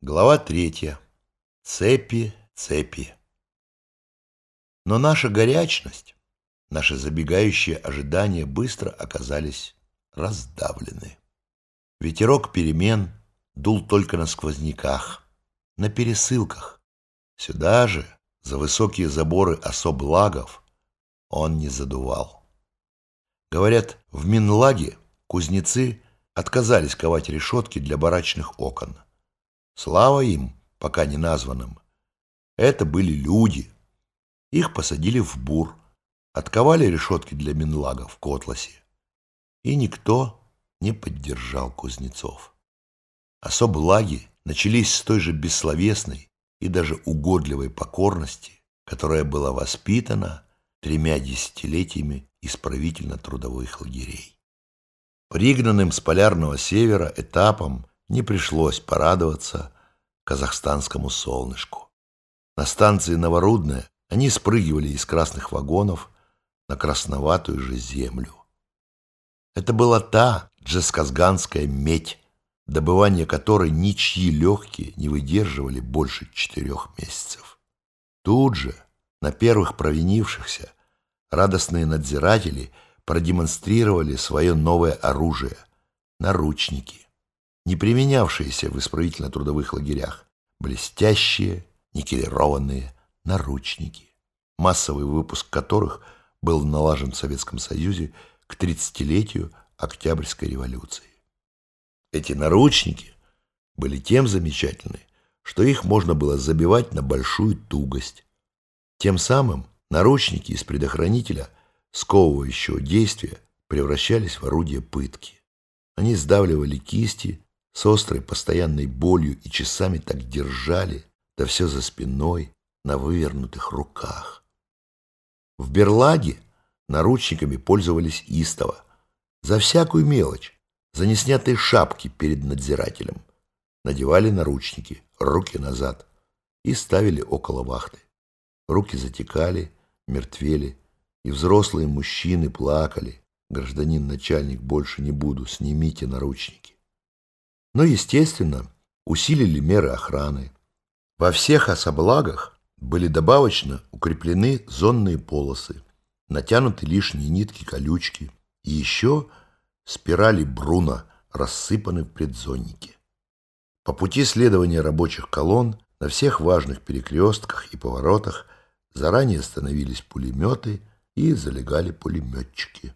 Глава третья. Цепи, цепи. Но наша горячность, наши забегающие ожидания быстро оказались раздавлены. Ветерок перемен дул только на сквозняках, на пересылках. Сюда же, за высокие заборы особлагов, он не задувал. Говорят, в Минлаге кузнецы отказались ковать решетки для барачных окон. Слава им, пока не названным. Это были люди. Их посадили в бур, отковали решетки для Минлага в Котласе. И никто не поддержал кузнецов. Особо лаги начались с той же бессловесной и даже угодливой покорности, которая была воспитана тремя десятилетиями исправительно-трудовых лагерей. Пригнанным с полярного севера этапом не пришлось порадоваться казахстанскому солнышку. На станции Новорудная они спрыгивали из красных вагонов на красноватую же землю. Это была та джесказганская медь, добывание которой ничьи легкие не выдерживали больше четырех месяцев. Тут же, на первых провинившихся, радостные надзиратели продемонстрировали свое новое оружие – наручники, не применявшиеся в исправительно-трудовых лагерях, блестящие, никелированные наручники, массовый выпуск которых был налажен в Советском Союзе к 30-летию Октябрьской революции. Эти наручники были тем замечательны, что их можно было забивать на большую тугость. Тем самым наручники из предохранителя сковывающего действия превращались в орудие пытки. Они сдавливали кисти с острой постоянной болью и часами так держали, да все за спиной, на вывернутых руках. В Берлаге наручниками пользовались истово, за всякую мелочь, за неснятые шапки перед надзирателем. Надевали наручники, руки назад и ставили около вахты. Руки затекали, мертвели, и взрослые мужчины плакали. Гражданин начальник, больше не буду, снимите наручники. Но, естественно, усилили меры охраны. Во всех особлагах были добавочно укреплены зонные полосы, натянуты лишние нитки-колючки, и еще спирали Бруна рассыпаны в предзоннике. По пути следования рабочих колонн на всех важных перекрестках и поворотах заранее становились пулеметы и залегали пулеметчики.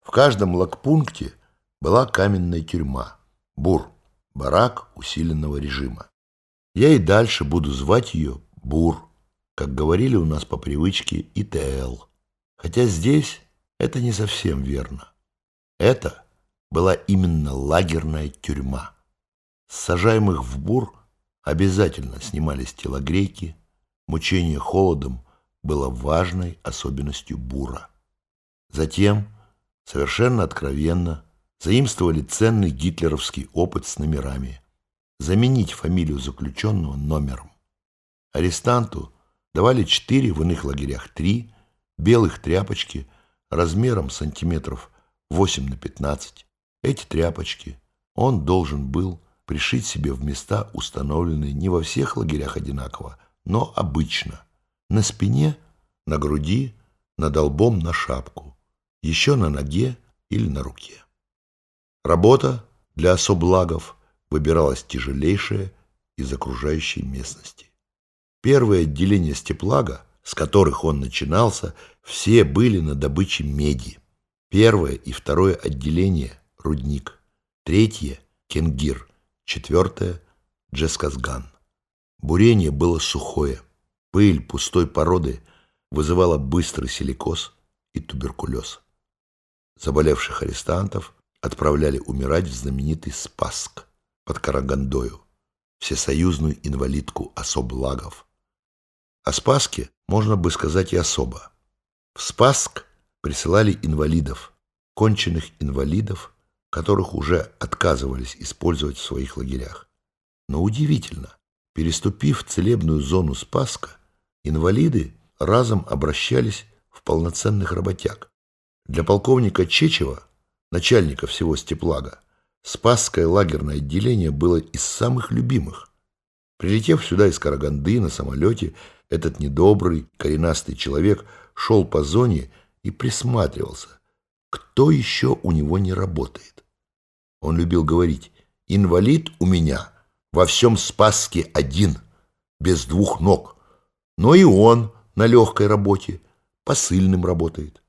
В каждом лагпункте была каменная тюрьма, бур, барак усиленного режима. Я и дальше буду звать ее бур, как говорили у нас по привычке ИТЛ. Хотя здесь это не совсем верно. Это была именно лагерная тюрьма. С сажаемых в бур обязательно снимались телогрейки, мучение холодом было важной особенностью бура. Затем, совершенно откровенно, заимствовали ценный гитлеровский опыт с номерами. Заменить фамилию заключенного номером. Арестанту давали четыре, в иных лагерях три, белых тряпочки размером сантиметров 8 на 15. Эти тряпочки он должен был пришить себе в места, установленные не во всех лагерях одинаково, но обычно. На спине, на груди, над лбом на шапку, еще на ноге или на руке. Работа для особлагов выбиралась тяжелейшая из окружающей местности. Первое отделение степлага с которых он начинался, все были на добыче меди. Первое и второе отделение – рудник. Третье – кенгир. Четвертое – джесказган. Бурение было сухое. Пыль пустой породы вызывала быстрый силикоз и туберкулез. Заболевших арестантов отправляли умирать в знаменитый Спасск под Карагандою, всесоюзную инвалидку особлагов. О Спаске можно бы сказать и особо. В Спасск присылали инвалидов, конченых инвалидов, которых уже отказывались использовать в своих лагерях. Но удивительно, переступив целебную зону Спаска, инвалиды разом обращались в полноценных работяг. Для полковника Чечева, начальника всего Степлага, Спасское лагерное отделение было из самых любимых. Прилетев сюда из Караганды на самолете, этот недобрый, коренастый человек шел по зоне и присматривался, кто еще у него не работает. Он любил говорить, инвалид у меня во всем Спаске один, без двух ног, но и он на легкой работе, посыльным работает.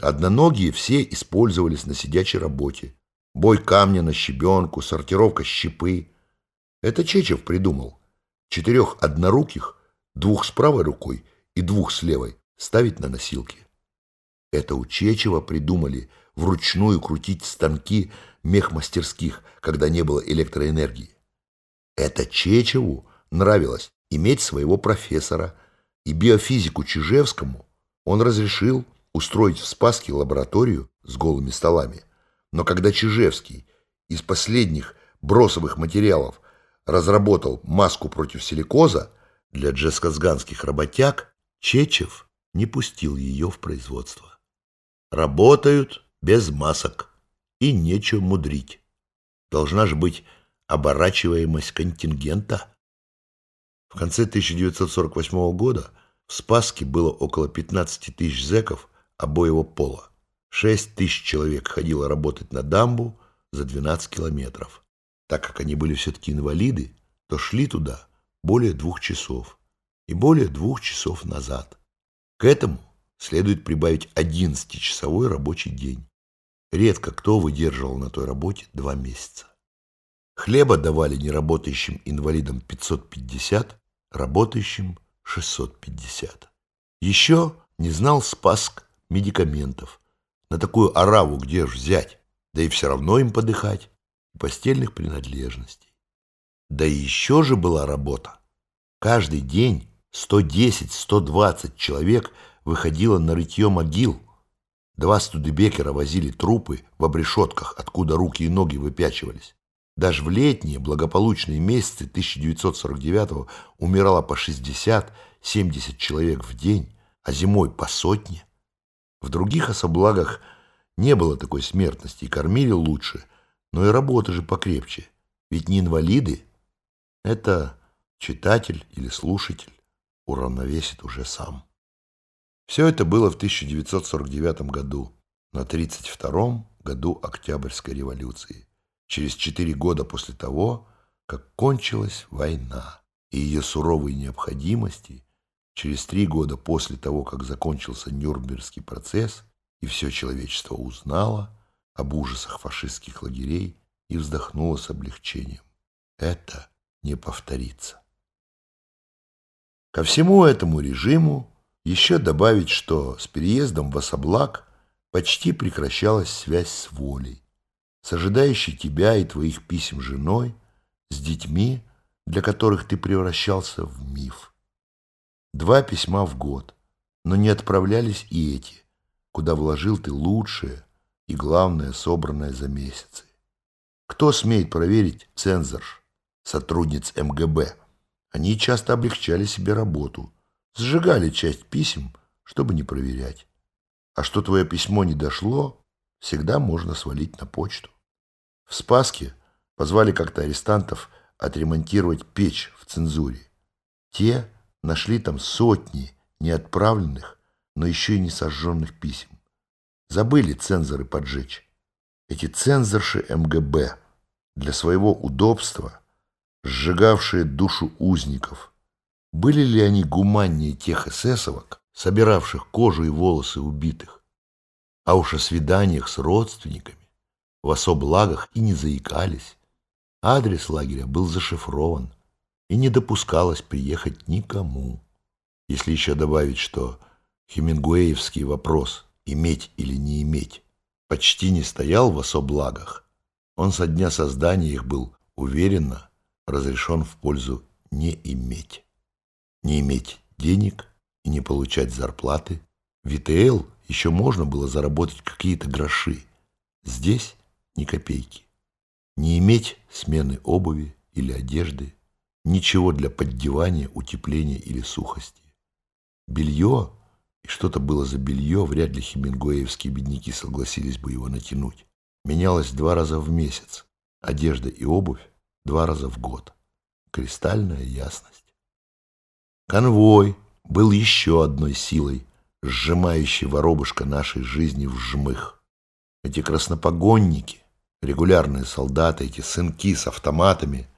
Одноногие все использовались на сидячей работе. Бой камня на щебенку, сортировка щепы. Это Чечев придумал. Четырех одноруких, двух с правой рукой и двух с левой, ставить на носилки. Это у Чечева придумали вручную крутить станки мехмастерских, когда не было электроэнергии. Это Чечеву нравилось иметь своего профессора, и биофизику Чижевскому он разрешил устроить в Спаске лабораторию с голыми столами. Но когда Чижевский из последних бросовых материалов разработал маску против силикоза для джесказганских работяг, Чечев не пустил ее в производство. Работают без масок, и нечего мудрить. Должна же быть оборачиваемость контингента. В конце 1948 года в Спаске было около 15 тысяч зэков обоего пола. 6 тысяч человек ходило работать на дамбу за 12 километров. Так как они были все-таки инвалиды, то шли туда более двух часов и более двух часов назад. К этому следует прибавить 11-часовой рабочий день. Редко кто выдерживал на той работе два месяца. Хлеба давали неработающим инвалидам 550, работающим 650. Еще не знал Спаск медикаментов. На такую ораву где ж взять? Да и все равно им подыхать. Постельных принадлежностей. Да и еще же была работа. Каждый день 110-120 человек выходило на рытье могил. Два студебекера возили трупы в обрешетках, откуда руки и ноги выпячивались. Даже в летние благополучные месяцы 1949 умирало по 60-70 человек в день, а зимой по сотне. В других особлагах не было такой смертности, и кормили лучше, но и работа же покрепче. Ведь не инвалиды, это читатель или слушатель уравновесит уже сам. Все это было в 1949 году, на 32-м году Октябрьской революции, через четыре года после того, как кончилась война и ее суровые необходимости, через три года после того, как закончился Нюрнбергский процесс, и все человечество узнало об ужасах фашистских лагерей и вздохнуло с облегчением. Это не повторится. Ко всему этому режиму еще добавить, что с переездом в Особлак почти прекращалась связь с волей, с ожидающей тебя и твоих писем женой, с детьми, для которых ты превращался в миф. Два письма в год, но не отправлялись и эти, куда вложил ты лучшее и, главное, собранное за месяцы. Кто смеет проверить цензорш, сотрудниц МГБ? Они часто облегчали себе работу – сжигали часть писем, чтобы не проверять. А что твое письмо не дошло, всегда можно свалить на почту. В Спаске позвали как-то арестантов отремонтировать печь в цензуре. Те нашли там сотни неотправленных, но еще и не сожженных писем. Забыли цензоры поджечь. Эти цензорши МГБ для своего удобства, сжигавшие душу узников – были ли они гуманнее тех эсэсовок, собиравших кожу и волосы убитых? А уж о свиданиях с родственниками в особлагах и не заикались. Адрес лагеря был зашифрован, и не допускалось приехать никому. Если еще добавить, что хемингуэевский вопрос «иметь или не иметь» почти не стоял в особлагах, он со дня создания их был уверенно разрешен в пользу «не иметь» не иметь денег и не получать зарплаты. В ИТЛ еще можно было заработать какие-то гроши. Здесь ни копейки. Не иметь смены обуви или одежды, ничего для поддевания, утепления или сухости. Белье, и что-то было за белье, вряд ли хемингуэевские бедняки согласились бы его натянуть, менялось два раза в месяц, одежда и обувь два раза в год. кристальная ясность. Конвой был еще одной силой, сжимающей воробушка нашей жизни в жмых. Эти краснопогонники, регулярные солдаты, эти сынки с автоматами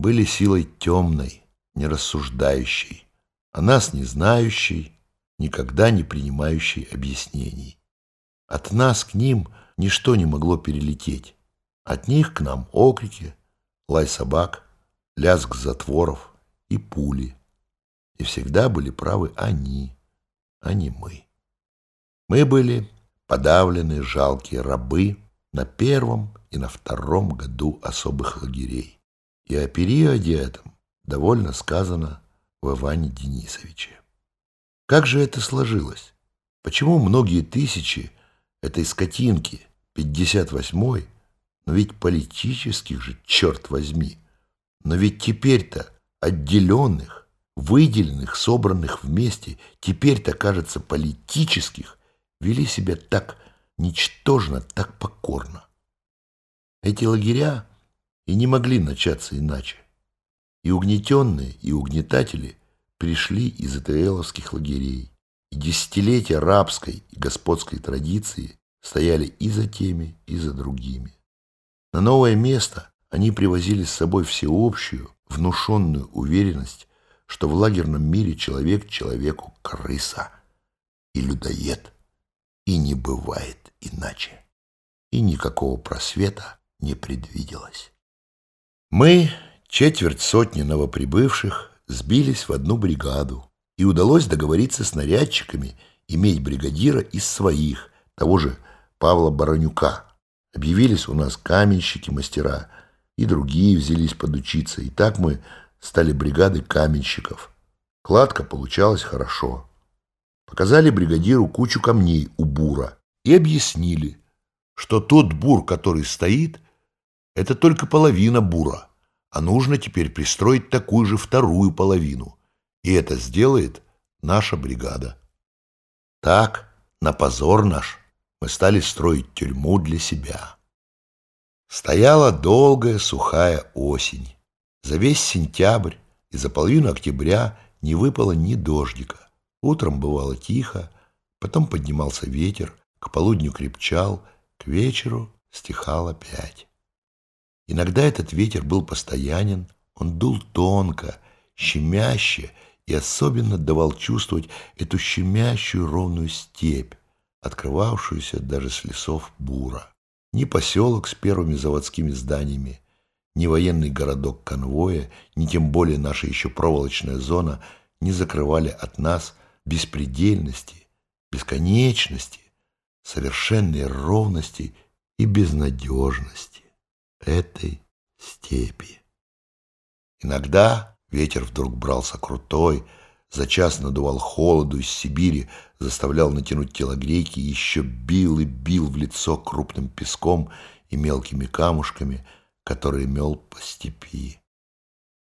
были силой темной, нерассуждающей, о нас не знающей, никогда не принимающей объяснений. От нас к ним ничто не могло перелететь. От них к нам окрики, лай собак, лязг затворов и пули. И всегда были правы они, а не мы. Мы были подавленные жалкие рабы на первом и на втором году особых лагерей. И о периоде этом довольно сказано в Иване Денисовиче. Как же это сложилось? Почему многие тысячи этой скотинки, 58-й, но ведь политических же, черт возьми, но ведь теперь-то отделенных, выделенных, собранных вместе, теперь-то, кажется, политических, вели себя так ничтожно, так покорно. Эти лагеря и не могли начаться иначе. И угнетенные, и угнетатели пришли из ИТЛовских лагерей, и десятилетия рабской и господской традиции стояли и за теми, и за другими. На новое место они привозили с собой всеобщую, внушенную уверенность, что в лагерном мире человек человеку крыса и людоед, и не бывает иначе. И никакого просвета не предвиделось. Мы, четверть сотни новоприбывших, сбились в одну бригаду, и удалось договориться с нарядчиками иметь бригадира из своих, того же Павла Баранюка. Объявились у нас каменщики-мастера, и другие взялись подучиться, и так мы стали бригадой каменщиков. Кладка получалась хорошо. Показали бригадиру кучу камней у бура и объяснили, что тот бур, который стоит, это только половина бура, а нужно теперь пристроить такую же вторую половину, и это сделает наша бригада. Так, на позор наш, мы стали строить тюрьму для себя. Стояла долгая сухая осень. За весь сентябрь и за половину октября не выпало ни дождика. Утром бывало тихо, потом поднимался ветер, к полудню крепчал, к вечеру стихал опять. Иногда этот ветер был постоянен, он дул тонко, щемяще и особенно давал чувствовать эту щемящую ровную степь, открывавшуюся даже с лесов Бура. Ни поселок с первыми заводскими зданиями, ни военный городок конвоя, ни тем более наша еще проволочная зона не закрывали от нас беспредельности, бесконечности, совершенной ровности и безнадежности этой степи. Иногда ветер вдруг брался крутой, за час надувал холоду из Сибири, заставлял натянуть телогрейки и еще бил и бил в лицо крупным песком и мелкими камушками, которые мел по степи.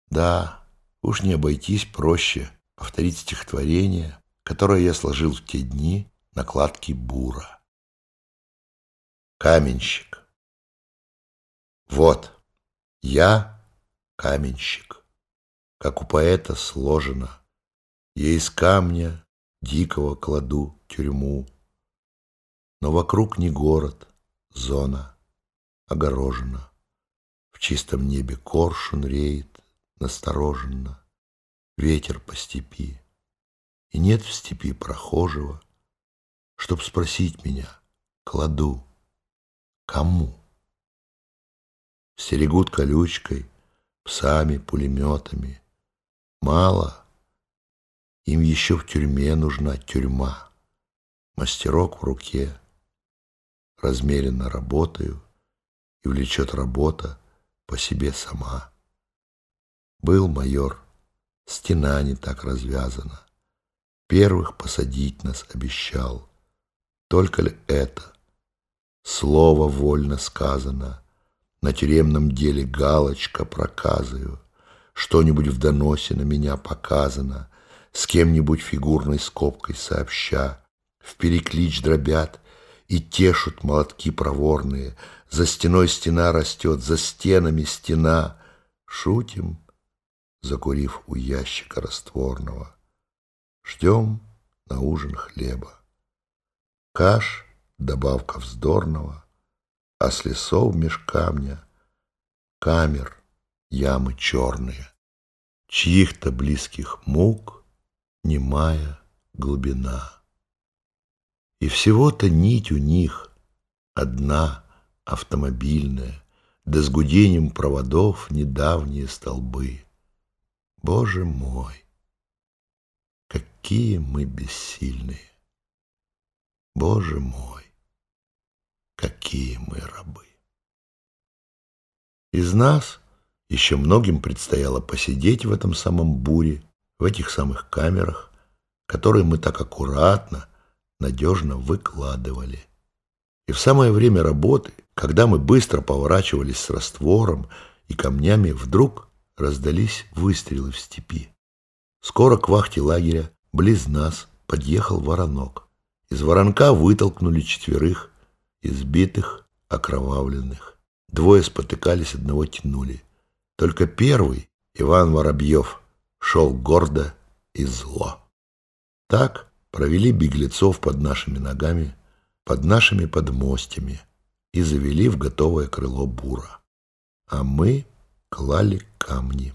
Да, уж не обойтись проще повторить стихотворение, которое я сложил в те дни на кладке бура. Каменщик. Вот, я каменщик, как у поэта сложено — я из камня дикого кладу тюрьму. Но вокруг не город, зона огорожена. В чистом небе коршун реет настороженно, Ветер по степи. И нет в степи прохожего, Чтоб спросить меня, кладу, кому? Стерегут колючкой, псами, пулеметами. Мало — им еще в тюрьме нужна тюрьма. Мастерок в руке. Размеренно работаю, и влечет работа по себе сама. Был майор, стена не так развязана. Первых посадить нас обещал. Только ли это? Слово вольно сказано. На тюремном деле галочка проказываю. Что-нибудь в доносе на меня показано — с кем-нибудь фигурной скобкой сообща. В переклич дробят и тешут молотки проворные. За стеной стена растет, за стенами стена. Шутим, закурив у ящика растворного. Ждем на ужин хлеба. Каш, добавка вздорного, а с лесов меж камня камер ямы черные, чьих-то близких мук немая глубина. И всего-то нить у них одна автомобильная, да с гудением проводов недавние столбы. Боже мой, какие мы бессильные! Боже мой, какие мы рабы! Из нас еще многим предстояло посидеть в этом самом буре, в этих самых камерах, которые мы так аккуратно, надежно выкладывали. И в самое время работы, когда мы быстро поворачивались с раствором и камнями, вдруг раздались выстрелы в степи. Скоро к вахте лагеря, близ нас, подъехал воронок. Из воронка вытолкнули четверых, избитых, окровавленных. Двое спотыкались, одного тянули. Только первый, Иван Воробьев, шел гордо и зло. Так провели беглецов под нашими ногами, под нашими подмостями и завели в готовое крыло бура. А мы клали камни.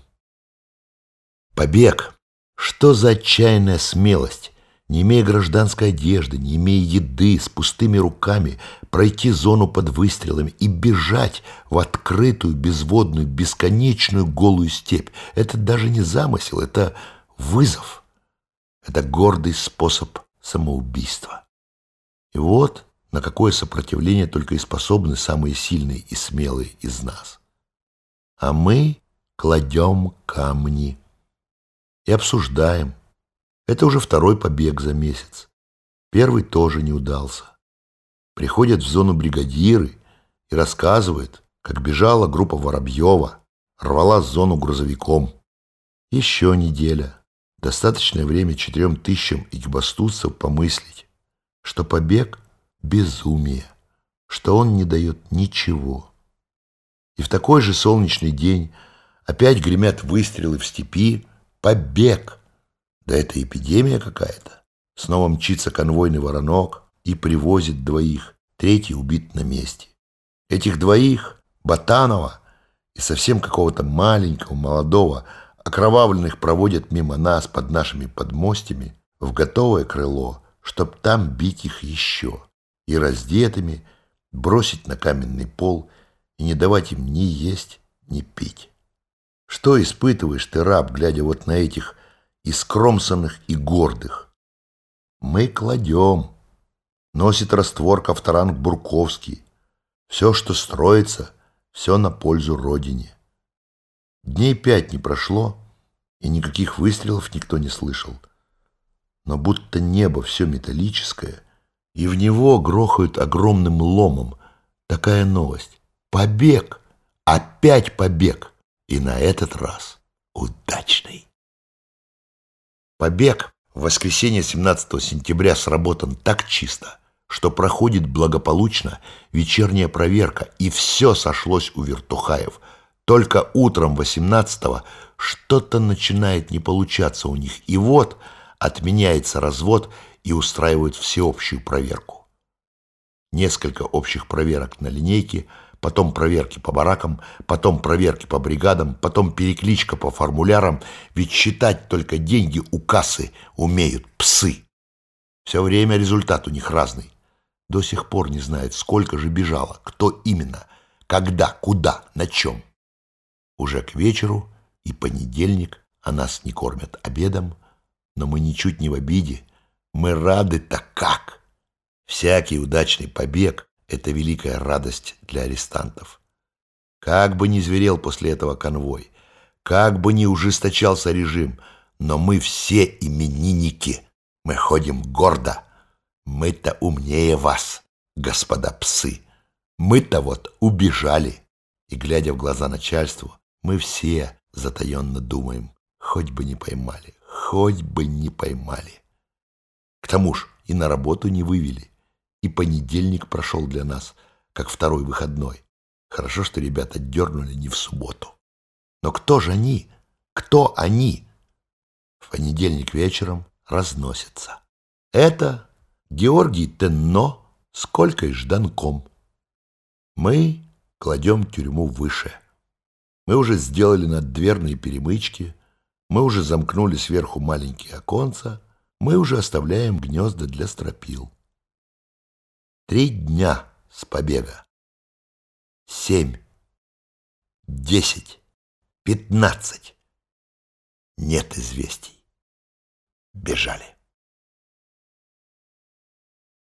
Побег! Что за отчаянная смелость! Не имея гражданской одежды, не имея еды, с пустыми руками, пройти зону под выстрелами и бежать в открытую, безводную, бесконечную голую степь. Это даже не замысел, это вызов. Это гордый способ самоубийства. И вот на какое сопротивление только и способны самые сильные и смелые из нас. А мы кладем камни и обсуждаем, это уже второй побег за месяц. Первый тоже не удался. Приходят в зону бригадиры и рассказывают, как бежала группа Воробьева, рвала зону грузовиком. Еще неделя. Достаточное время четырем тысячам экибастузцев помыслить, что побег — безумие, что он не дает ничего. И в такой же солнечный день опять гремят выстрелы в степи «Побег!» Да это эпидемия какая-то. Снова мчится конвойный воронок и привозит двоих. Третий убит на месте. Этих двоих, Батанова и совсем какого-то маленького, молодого, окровавленных проводят мимо нас под нашими подмостями в готовое крыло, чтоб там бить их еще. И раздетыми бросить на каменный пол и не давать им ни есть, ни пить. Что испытываешь ты, раб, глядя вот на этих и скромсанных, и гордых. Мы кладем. Носит раствор Ковторанг Бурковский. Все, что строится, все на пользу Родине. Дней пять не прошло, и никаких выстрелов никто не слышал. Но будто небо все металлическое, и в него грохают огромным ломом. Такая новость. Побег! Опять побег! И на этот раз удачный. Побег в воскресенье 17 сентября сработан так чисто, что проходит благополучно вечерняя проверка, и все сошлось у вертухаев. Только утром 18-го что-то начинает не получаться у них, и вот отменяется развод и устраивают всеобщую проверку. Несколько общих проверок на линейке – потом проверки по баракам, потом проверки по бригадам, потом перекличка по формулярам, ведь считать только деньги у кассы умеют псы. Все время результат у них разный. До сих пор не знают, сколько же бежало, кто именно, когда, куда, на чем. Уже к вечеру и понедельник, а нас не кормят обедом, но мы ничуть не в обиде, мы рады-то как. Всякий удачный побег это великая радость для арестантов. Как бы ни зверел после этого конвой, как бы ни ужесточался режим, но мы все именинники. Мы ходим гордо. Мы-то умнее вас, господа псы. Мы-то вот убежали. И, глядя в глаза начальству, мы все затаенно думаем, хоть бы не поймали, хоть бы не поймали. К тому ж и на работу не вывели. И понедельник прошел для нас, как второй выходной. Хорошо, что ребята дернули не в субботу. Но кто же они, Кто они? В понедельник вечером разносятся. Это Георгий Тенно с Колькой Жданком. Мы кладем тюрьму выше. Мы уже сделали наддверные перемычки, мы уже замкнули сверху маленькие оконца, мы уже оставляем гнезда для стропил. Три дня с побега. Семь, десять, пятнадцать. Нет известий. Бежали.